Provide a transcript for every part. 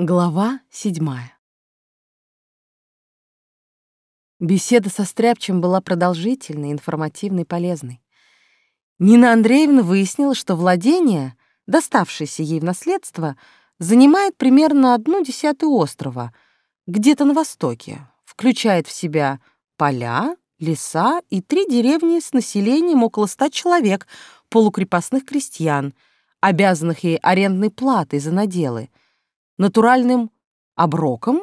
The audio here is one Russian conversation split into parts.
Глава седьмая. Беседа со Стряпчем была продолжительной, информативной, полезной. Нина Андреевна выяснила, что владение, доставшееся ей в наследство, занимает примерно одну десятую острова, где-то на востоке, включает в себя поля, леса и три деревни с населением около ста человек, полукрепостных крестьян, обязанных ей арендной платой за наделы — натуральным оброком,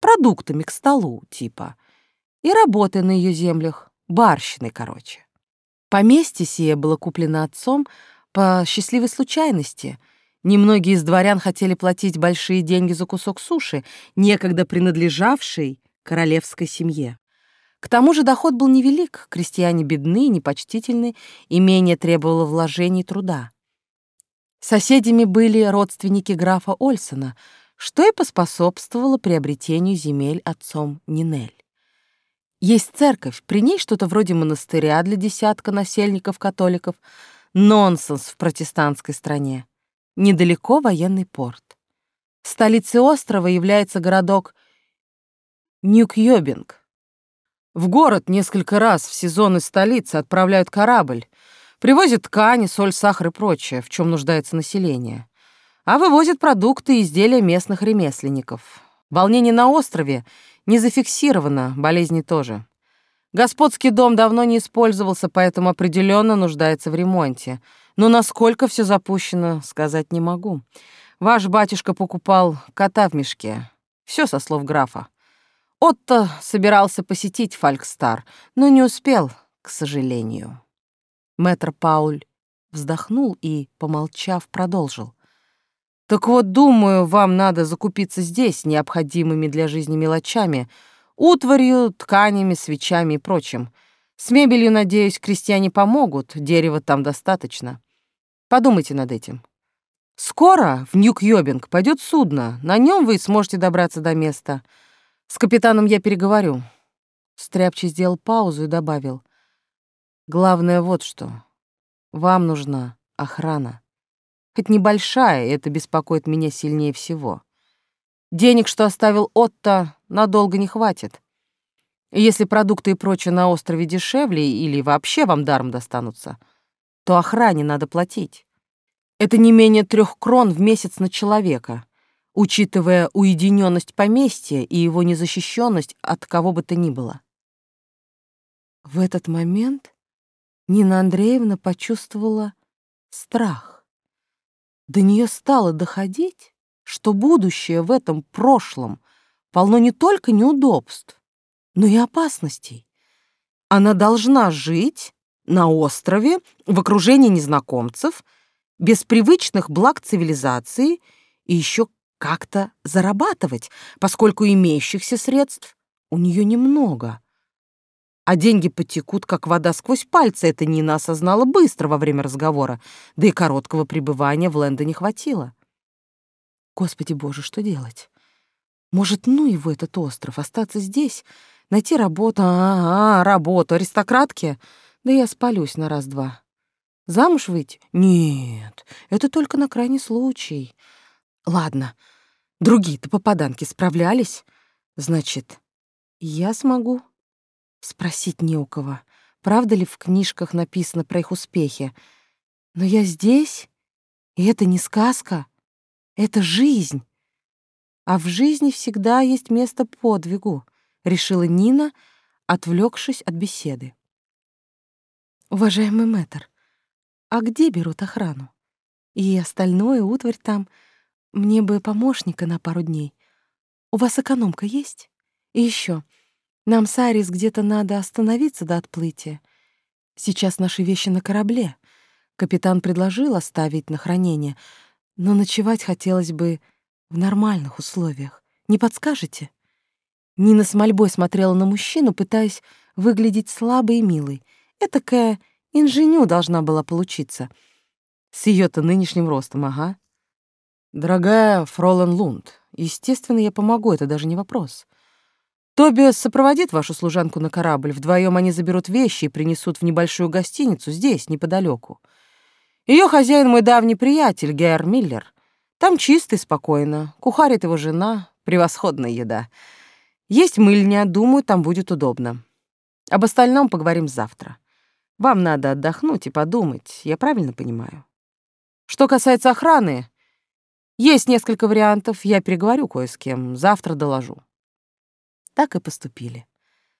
продуктами к столу, типа, и работой на ее землях, барщиной, короче. Поместье сие было куплено отцом по счастливой случайности. Немногие из дворян хотели платить большие деньги за кусок суши, некогда принадлежавший королевской семье. К тому же доход был невелик, крестьяне бедны, непочтительны, имение требовало вложений труда. Соседями были родственники графа Ольсона, что и поспособствовало приобретению земель отцом Нинель. Есть церковь, при ней что-то вроде монастыря для десятка насельников-католиков. Нонсенс в протестантской стране. Недалеко военный порт. Столицей острова является городок Нюкьёбинг. В город несколько раз в сезон из столицы отправляют корабль, Привозит ткани, соль, сахар и прочее, в чем нуждается население. А вывозит продукты и изделия местных ремесленников. Волнение на острове не зафиксировано, болезни тоже. Господский дом давно не использовался, поэтому определенно нуждается в ремонте. Но насколько все запущено, сказать не могу. Ваш батюшка покупал кота в мешке. Все со слов графа. Отто собирался посетить Фалькстар, но не успел, к сожалению. Мэтр Пауль вздохнул и, помолчав, продолжил. «Так вот, думаю, вам надо закупиться здесь необходимыми для жизни мелочами, утварью, тканями, свечами и прочим. С мебелью, надеюсь, крестьяне помогут, дерева там достаточно. Подумайте над этим. Скоро в Нью-Кьёбинг пойдет судно, на нем вы сможете добраться до места. С капитаном я переговорю». Стряпчий сделал паузу и добавил. Главное вот что. Вам нужна охрана. Хоть небольшая, это беспокоит меня сильнее всего. Денег, что оставил Отто, надолго не хватит. если продукты и прочее на острове дешевле или вообще вам даром достанутся, то охране надо платить. Это не менее трех крон в месяц на человека, учитывая уединенность поместья и его незащищенность от кого бы то ни было. В этот момент Нина Андреевна почувствовала страх. До нее стало доходить, что будущее в этом прошлом полно не только неудобств, но и опасностей. Она должна жить на острове в окружении незнакомцев, без привычных благ цивилизации и еще как-то зарабатывать, поскольку имеющихся средств у нее немного — а деньги потекут, как вода сквозь пальцы. Это Нина осознала быстро во время разговора, да и короткого пребывания в Лэндоне хватило. Господи боже, что делать? Может, ну его этот остров, остаться здесь, найти работу, а, -а, -а работу, аристократки? Да я спалюсь на раз-два. Замуж выйти? Нет, это только на крайний случай. Ладно, другие-то попаданки справлялись. Значит, я смогу. Спросить не у кого, правда ли в книжках написано про их успехи. Но я здесь, и это не сказка, это жизнь. А в жизни всегда есть место подвигу, решила Нина, отвлекшись от беседы. Уважаемый мэтр, а где берут охрану? И остальное, утварь там. Мне бы помощника на пару дней. У вас экономка есть? И еще, нам с Арис где-то надо остановиться до отплытия. Сейчас наши вещи на корабле. Капитан предложил оставить на хранение, но ночевать хотелось бы в нормальных условиях. Не подскажете?» Нина с мольбой смотрела на мужчину, пытаясь выглядеть слабой и милой. Этакая инженю должна была получиться. С ее-то нынешним ростом, ага. «Дорогая Фролен Лунд, естественно, я помогу, это даже не вопрос. Тобиас сопроводит вашу служанку на корабль. Вдвоем они заберут вещи и принесут в небольшую гостиницу здесь, неподалеку. Ее хозяин мой давний приятель, Геар Миллер. Там чисто и спокойно. Кухарит его жена, превосходная еда. Есть мыльня, думаю, там будет удобно. Об остальном поговорим завтра. Вам надо отдохнуть и подумать, я правильно понимаю? Что касается охраны, есть несколько вариантов, я переговорю кое с кем, завтра доложу. Так и поступили.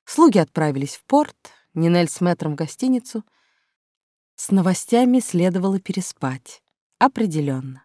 Слуги отправились в порт, Нинель с мэтром в гостиницу. С новостями следовало переспать. Определенно.